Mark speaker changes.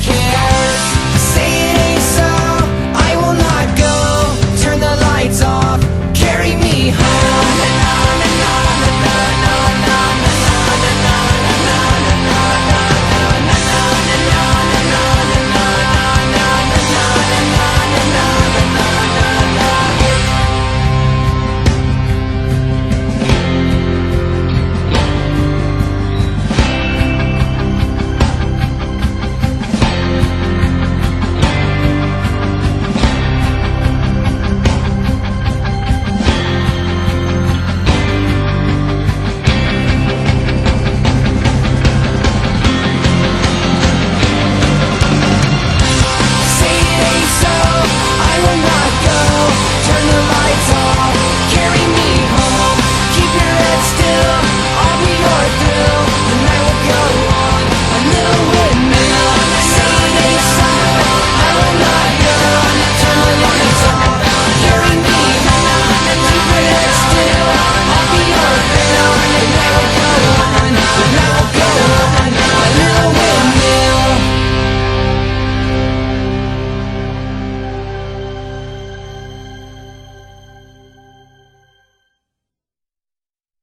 Speaker 1: she can.